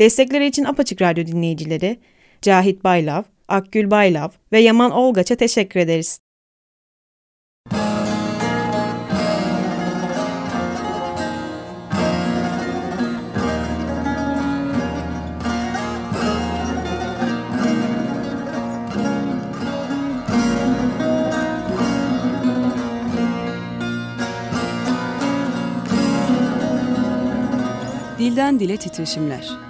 Destekleri için Apaçık Radyo dinleyicileri Cahit Baylav, Akgül Baylav ve Yaman Olgaç'a teşekkür ederiz. Dilden Dile Titreşimler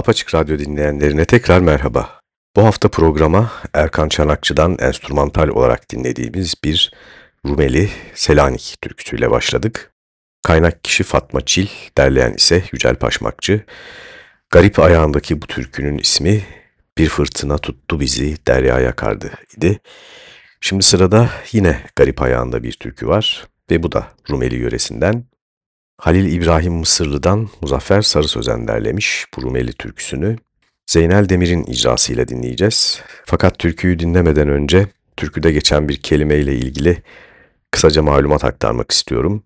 Apaçık Radyo dinleyenlerine tekrar merhaba. Bu hafta programa Erkan Çanakçı'dan enstrümantal olarak dinlediğimiz bir Rumeli Selanik türküsüyle başladık. Kaynak kişi Fatma Çil, derleyen ise Yücel Paşmakçı. Garip ayağındaki bu türkünün ismi Bir Fırtına Tuttu Bizi Deryaya Kardı idi. Şimdi sırada yine garip ayağında bir türkü var ve bu da Rumeli yöresinden. Halil İbrahim Mısırlı'dan Muzaffer Sarı Sözen derlemiş bu türküsünü. Zeynel Demir'in icrasıyla dinleyeceğiz. Fakat türküyü dinlemeden önce türküde geçen bir kelimeyle ilgili kısaca malumat aktarmak istiyorum.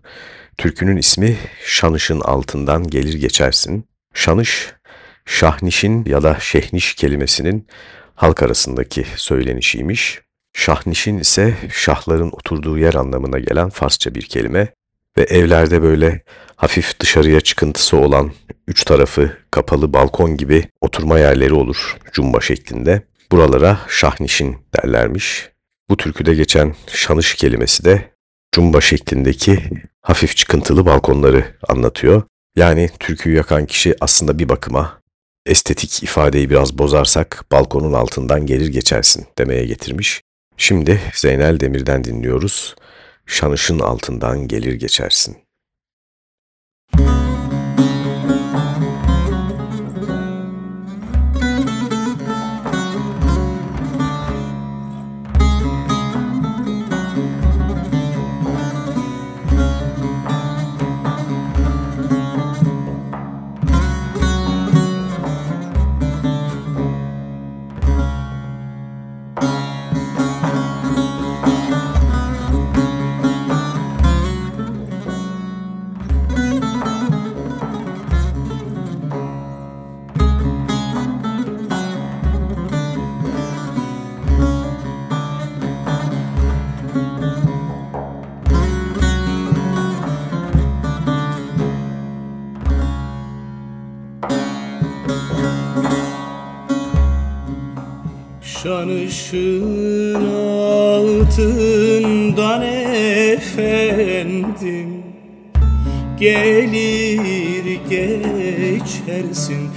Türkünün ismi Şanış'ın altından gelir geçersin. Şanış, şahnişin ya da şehniş kelimesinin halk arasındaki söylenişiymiş. Şahnişin ise şahların oturduğu yer anlamına gelen Farsça bir kelime ve evlerde böyle hafif dışarıya çıkıntısı olan üç tarafı kapalı balkon gibi oturma yerleri olur cumba şeklinde. Buralara şahnişin derlermiş. Bu türküde geçen şanış kelimesi de cumba şeklindeki hafif çıkıntılı balkonları anlatıyor. Yani türküyü yakan kişi aslında bir bakıma estetik ifadeyi biraz bozarsak balkonun altından gelir geçersin demeye getirmiş. Şimdi Zeynel Demir'den dinliyoruz. Şanışın altından gelir geçersin. Şan ışığın altından efendim Gelir geçersin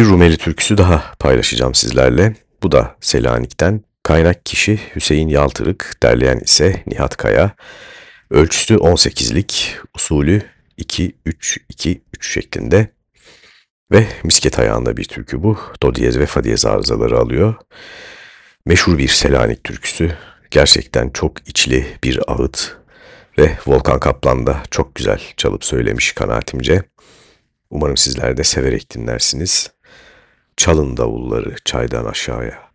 Bir Rumeli türküsü daha paylaşacağım sizlerle. Bu da Selanik'ten. Kaynak kişi Hüseyin Yaltırık, derleyen ise Nihat Kaya. Ölçüsü 18'lik, usulü 2-3-2-3 şeklinde. Ve misket ayağında bir türkü bu. Do diyez ve fa diyez arızaları alıyor. Meşhur bir Selanik türküsü. Gerçekten çok içli bir ağıt. Ve Volkan Kaplan da çok güzel çalıp söylemiş kanaatimce. Umarım sizler de severek dinlersiniz. Çalın davulları çaydan aşağıya.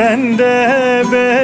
Sen de benim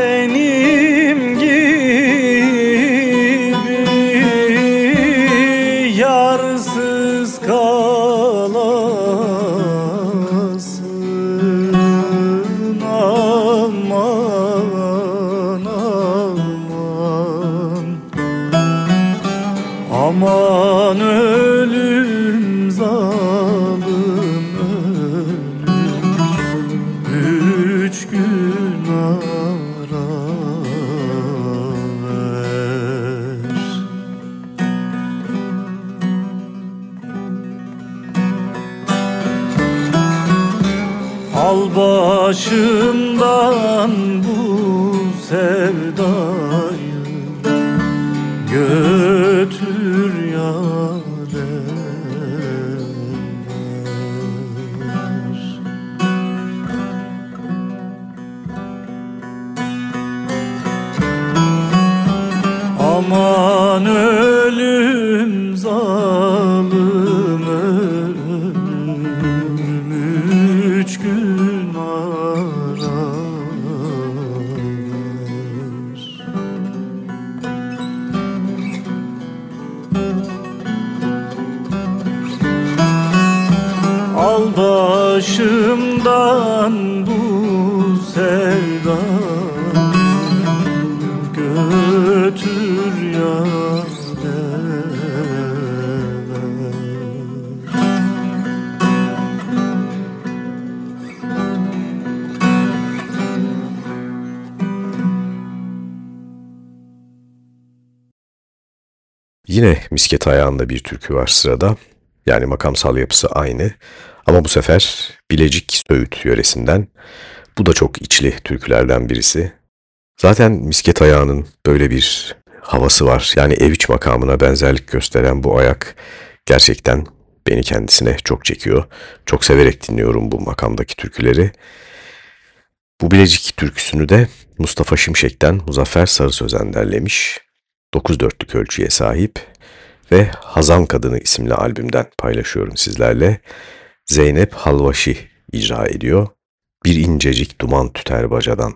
Götür yâre Yine misket ayağında bir türkü var sırada. Yani makamsal yapısı aynı. Ama bu sefer Bilecik Söğüt yöresinden. Bu da çok içli türkülerden birisi. Zaten misket ayağının böyle bir havası var. Yani ev iç makamına benzerlik gösteren bu ayak gerçekten beni kendisine çok çekiyor. Çok severek dinliyorum bu makamdaki türküleri. Bu Bilecik türküsünü de Mustafa Şimşek'ten Muzaffer Sarı Sözen derlemiş. 9 dörtlük ölçüye sahip ve Hazan Kadını isimli albümden paylaşıyorum sizlerle. Zeynep Halvaşi icra ediyor. Bir incecik duman tüter bacadan.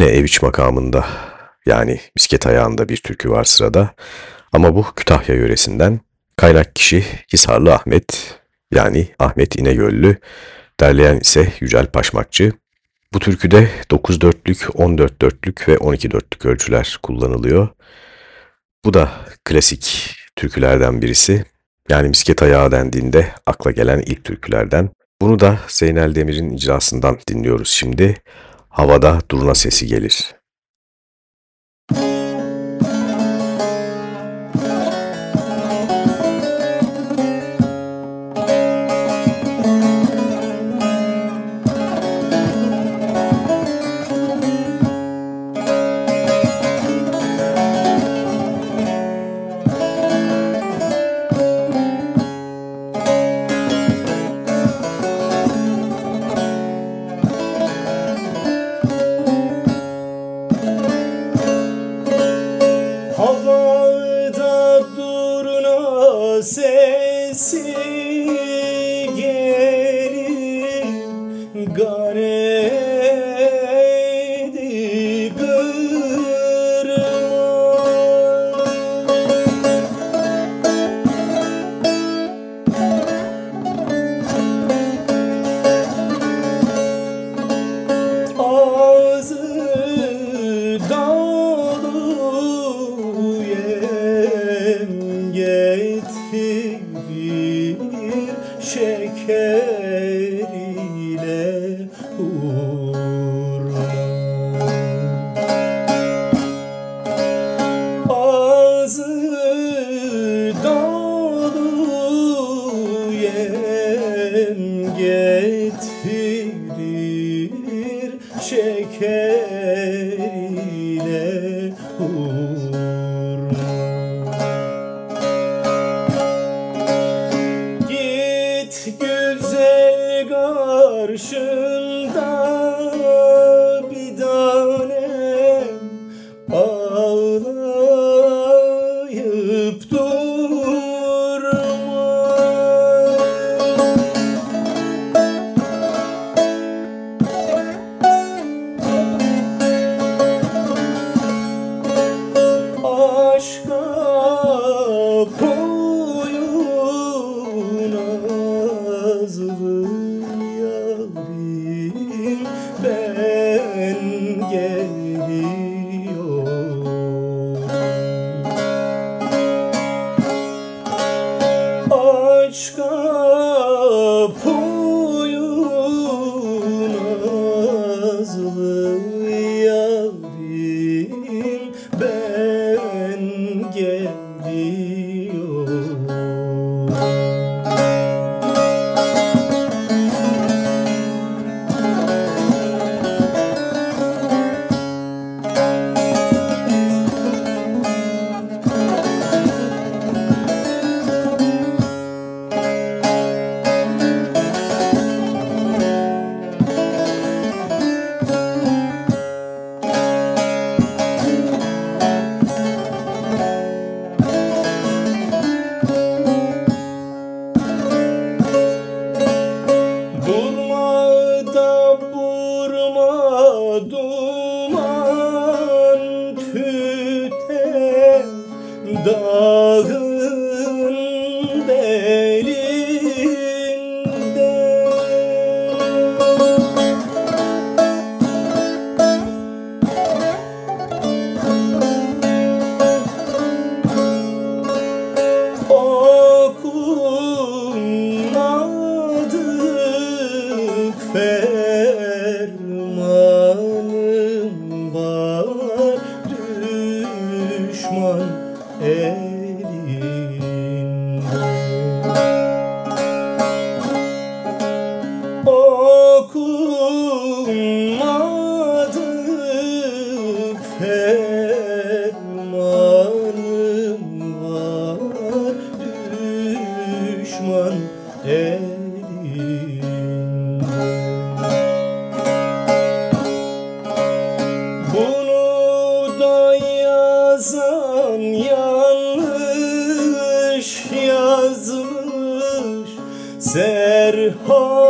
Yine ev iç makamında yani misket ayağında bir türkü var sırada. Ama bu Kütahya yöresinden kaynak kişi Hisarlı Ahmet yani Ahmet İnegöllü, derleyen ise Yücel Paşmakçı. Bu türküde 9 dörtlük, 14 dörtlük ve 12 dörtlük ölçüler kullanılıyor. Bu da klasik türkülerden birisi. Yani misket ayağı dendiğinde akla gelen ilk türkülerden. Bunu da Zeynel Demir'in icrasından dinliyoruz şimdi. Havada durna sesi gelir. me. Serhoş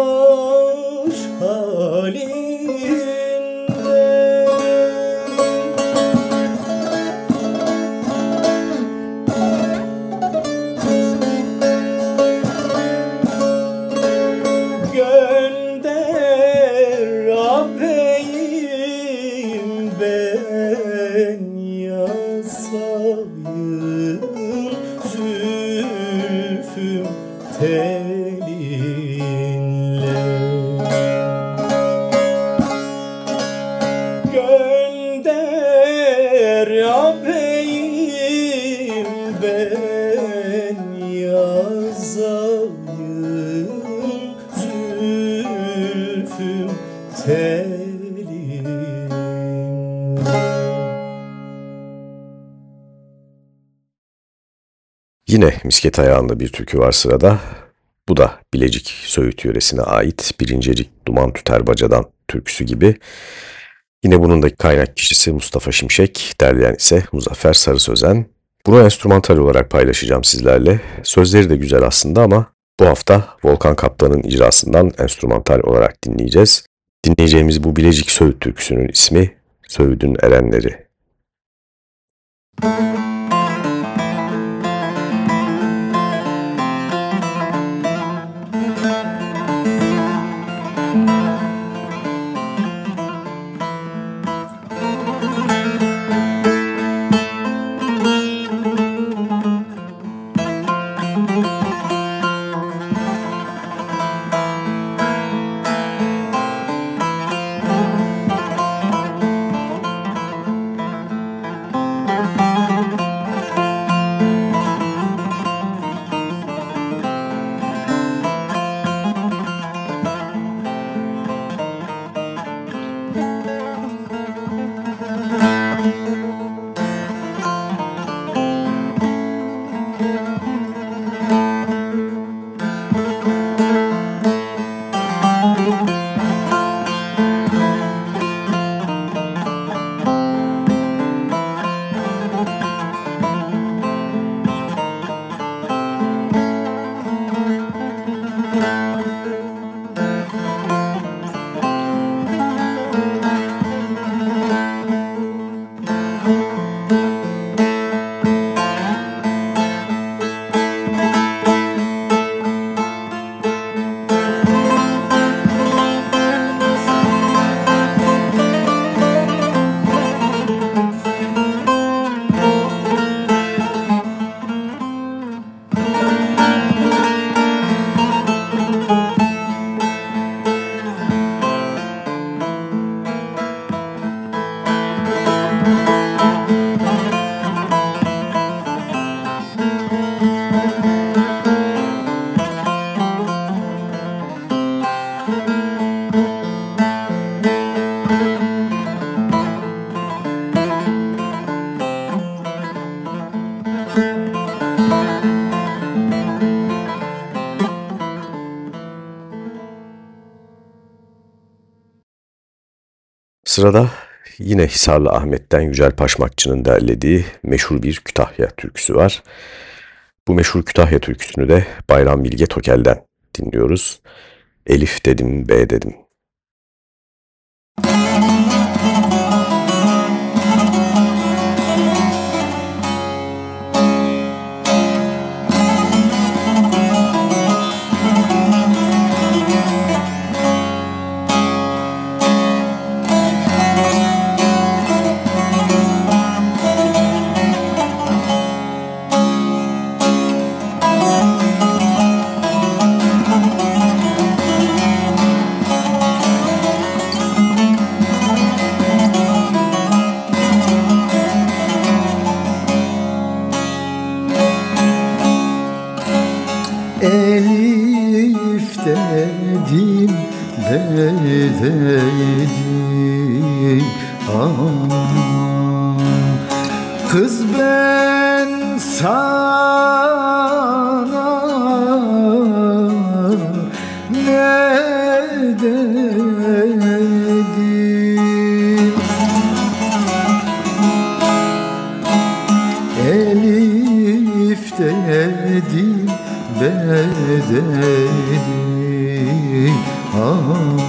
Yine misket ayağında bir türkü var sırada. Bu da Bilecik Söğüt yöresine ait Birincecik Duman Tüter Bacadan türküsü gibi. Yine bunun da kaynak kişisi Mustafa Şimşek, derleyen ise Muzaffer Sarı Sözen. Bunu enstrümantal olarak paylaşacağım sizlerle. Sözleri de güzel aslında ama bu hafta Volkan Kaplan'ın icrasından enstrümantal olarak dinleyeceğiz. Dinleyeceğimiz bu Bilecik Söğüt türküsünün ismi Söğüt'ün Erenleri. Müzik Sırada yine Hisarlı Ahmet'ten Yücel Paşmakçı'nın derlediği meşhur bir Kütahya türküsü var. Bu meşhur Kütahya türküsünü de Bayram Bilge Tokel'den dinliyoruz. Elif dedim, B dedim. bam neredeydik aman Kız ben sana ne dedim? Elif dedi be dedi Aman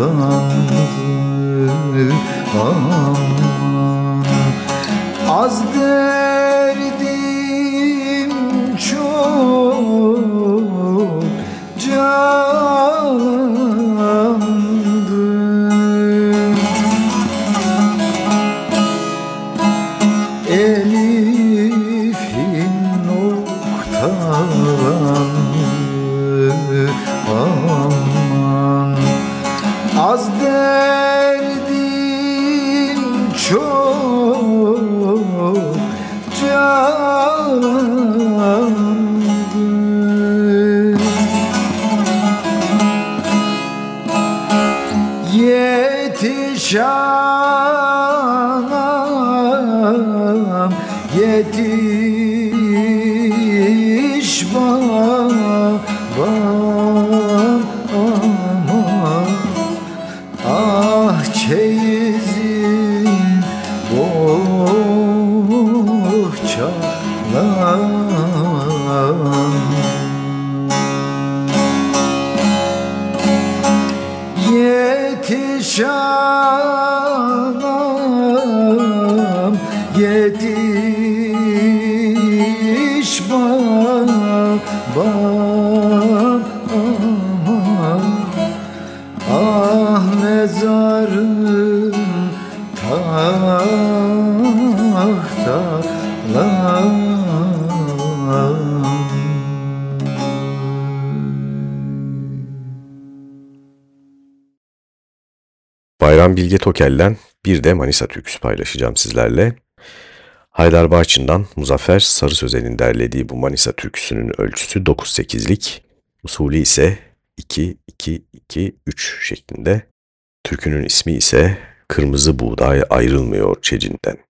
ağlandı ağlandı Bayram Bilge Tokel'den bir de Manisa türküsü paylaşacağım sizlerle. Haydar Bağçın'dan Muzaffer Sarı Sözen'in derlediği bu Manisa türküsünün ölçüsü 9-8'lik, usulü ise 2-2-2-3 şeklinde. Türkünün ismi ise Kırmızı Buğday Ayrılmıyor Çecinden.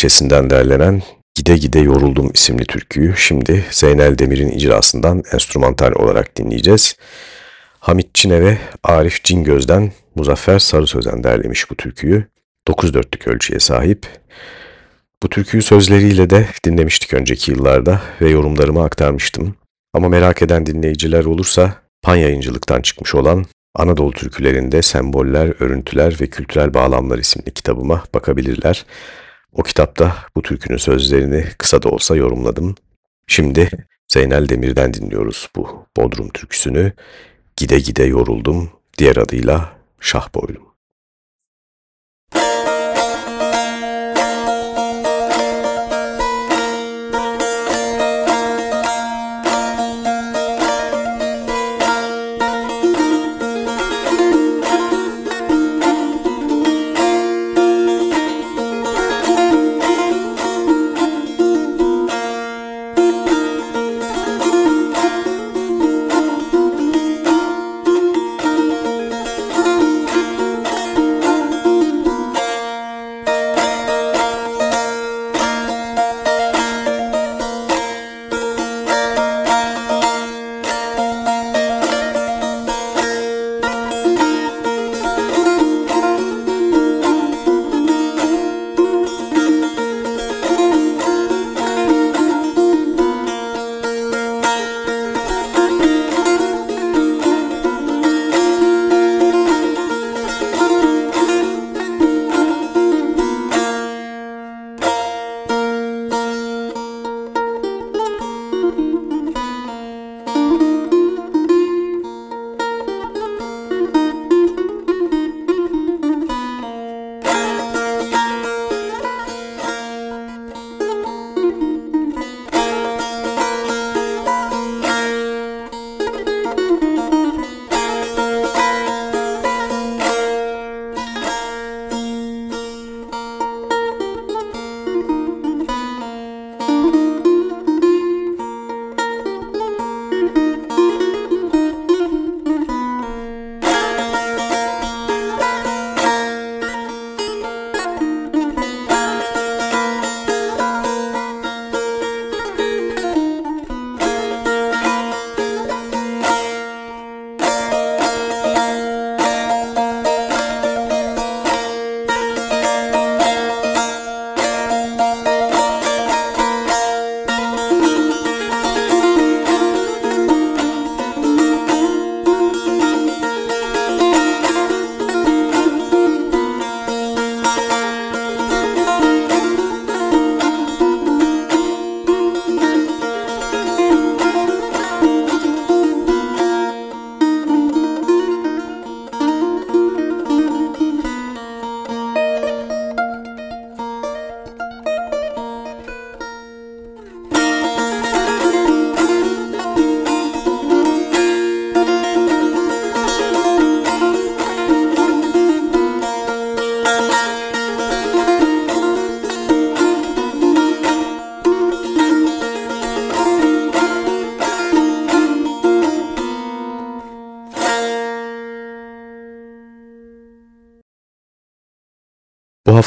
İlçesinden derlenen Gide Gide Yoruldum isimli türküyü şimdi Zeynel Demir'in icrasından enstrümantal olarak dinleyeceğiz. Hamit Çine ve Arif Cingöz'den Muzaffer Sarı Sözen derlemiş bu türküyü. 9 dörtlük ölçüye sahip. Bu türküyü sözleriyle de dinlemiştik önceki yıllarda ve yorumlarımı aktarmıştım. Ama merak eden dinleyiciler olursa Pan yayıncılıktan çıkmış olan Anadolu türkülerinde semboller, örüntüler ve kültürel bağlamlar isimli kitabıma bakabilirler. O kitapta bu türkünün sözlerini kısa da olsa yorumladım. Şimdi Zeynel Demir'den dinliyoruz bu Bodrum türküsünü. Gide gide yoruldum, diğer adıyla Şah Boylum.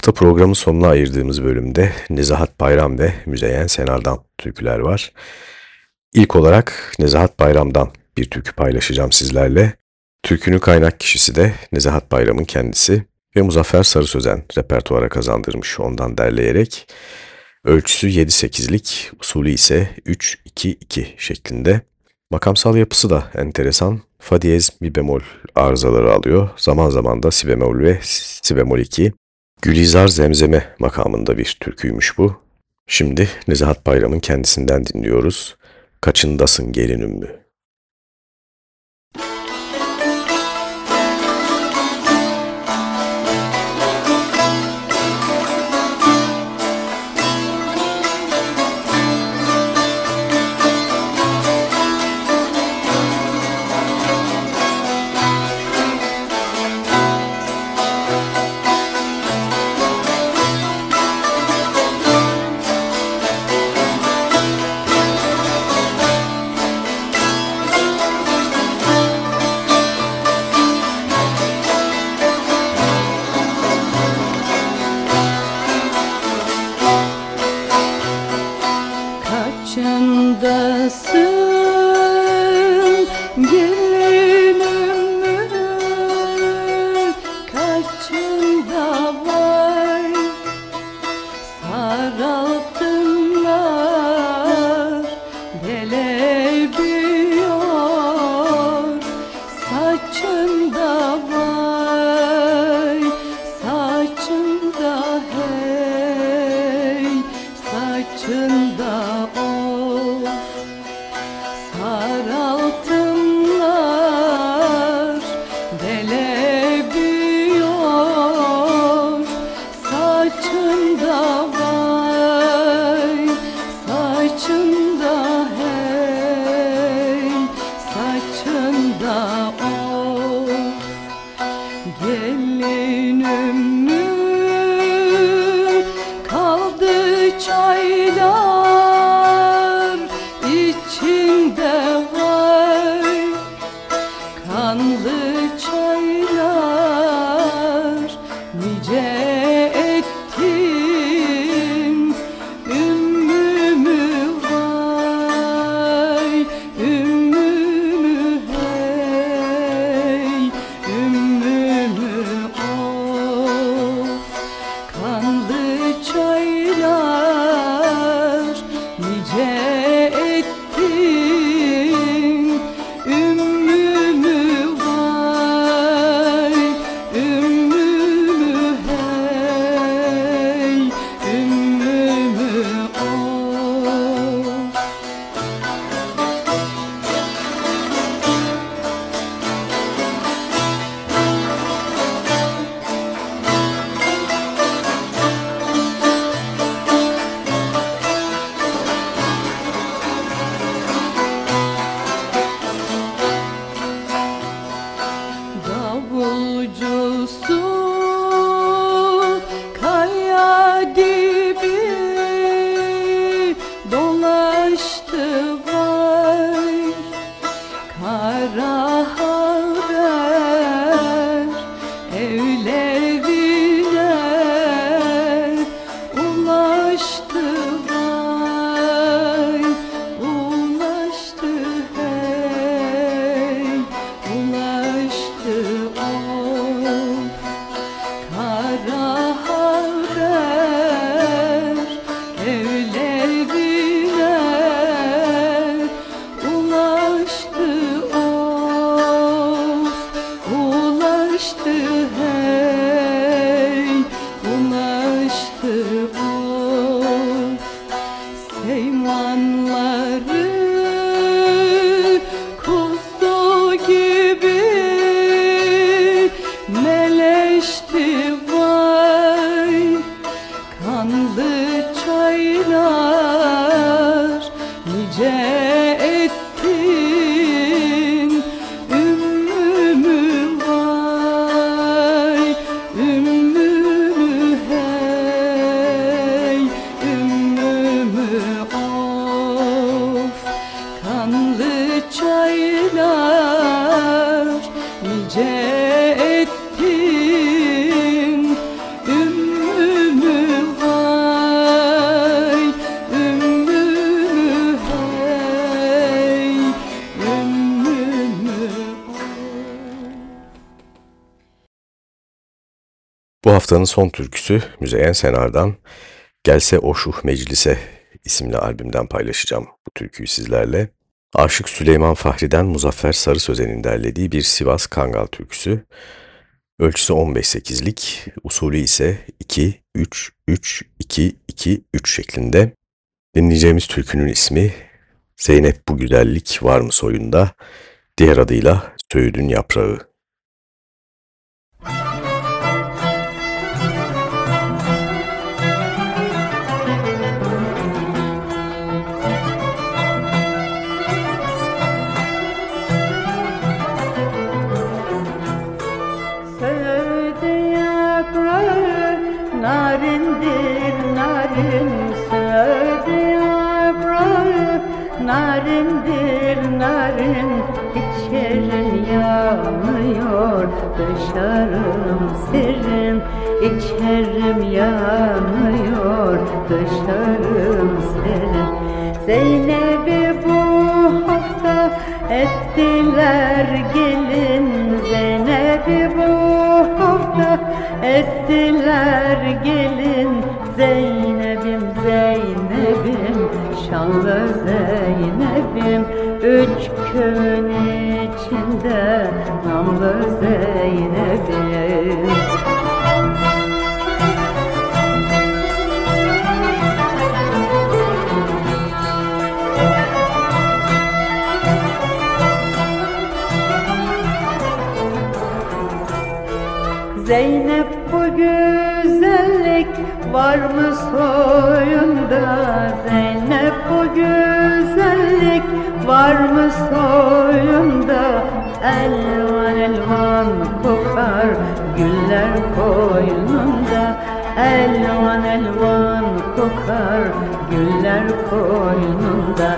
Hafta programın sonuna ayırdığımız bölümde Nezahat Bayram ve Müzeyyen Senar'dan türküler var. İlk olarak Nezahat Bayram'dan bir türkü paylaşacağım sizlerle. Türkünün kaynak kişisi de Nezahat Bayram'ın kendisi ve Muzaffer Sarı Sözen repertuara kazandırmış ondan derleyerek. Ölçüsü 7-8'lik, usulü ise 3-2-2 şeklinde. Makamsal yapısı da enteresan. Fa diyez, mi bemol arızaları alıyor. Zaman zaman da si bemol ve si bemol 2. Gülizar Zemzeme makamında bir türküymüş bu. Şimdi Nezahat Bayram'ın kendisinden dinliyoruz. Kaçındasın gelin yaralı रहा haftanın son türküsü Müzeyyen Senar'dan Gelse Oşuh Meclise isimli albümden paylaşacağım bu türküyü sizlerle. Aşık Süleyman Fahri'den Muzaffer Sarı Sözen'in derlediği bir Sivas Kangal türküsü. Ölçüsü 15-8'lik, usulü ise 2-3-3-2-2-3 şeklinde. Dinleyeceğimiz türkünün ismi Zeynep Bu Güzellik Var mı Soyunda, diğer adıyla Söğüdün Yaprağı. Dışarım serin içerim yanıyor. Dışarım serin. Zeynep'i bu hafta ettiler gelin. Zeynep'i bu hafta ettiler gelin. Zeynep'im Zeynep'im şanlı Zeynep'im. Üç köyün içinde namlı Zeynep'im Zeynep bu güzellik var mı soyunda? Zeynep bu güzellik var mı soyunda Elvan elvan kokar güller koynunda. Elvan elvan kokar güller koynunda.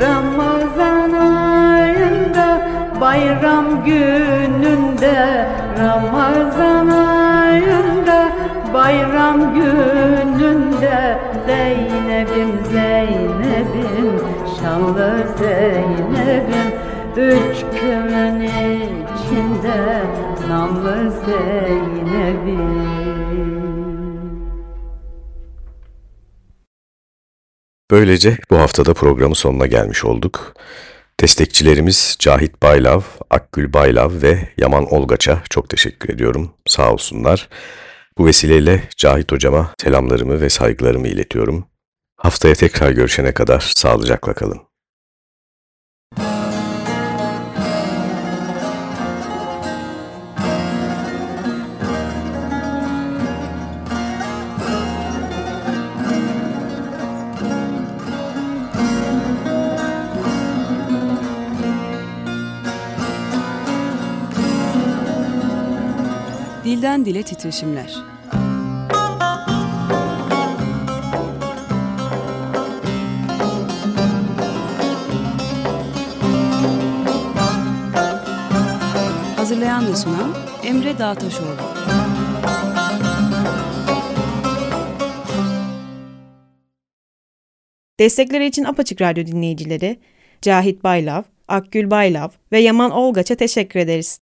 Ramazan ayında Bayram gününde. Ramazan ayında Bayram gününde. Zeynep'im Zeynep'im Şanlı Zeynep'im Üç kümün içinde Namlı Zeynep'im Böylece bu haftada programın sonuna gelmiş olduk. Destekçilerimiz Cahit Baylav, Akgül Baylav ve Yaman Olgaç'a çok teşekkür ediyorum. Sağ olsunlar. Bu vesileyle Cahit hocama selamlarımı ve saygılarımı iletiyorum. Haftaya tekrar görüşene kadar sağlıcakla kalın. Dilden dile titreşimler. Hazırlayan ve sunan Emre Dağtaşoğlu. Destekleri için Apaçık Radyo dinleyicileri Cahit Baylav, Akgül Baylav ve Yaman Olgaç'a teşekkür ederiz.